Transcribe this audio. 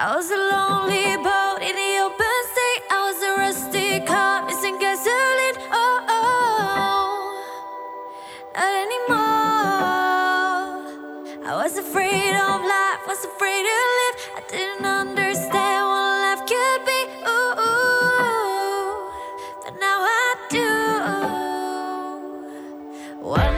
I was a lonely boat in the open sea. I was a rusty car missing gasoline. Oh, oh, not anymore. I was afraid of life, was afraid to live. I didn't understand what life could be. Ooh, ooh. but now I do. One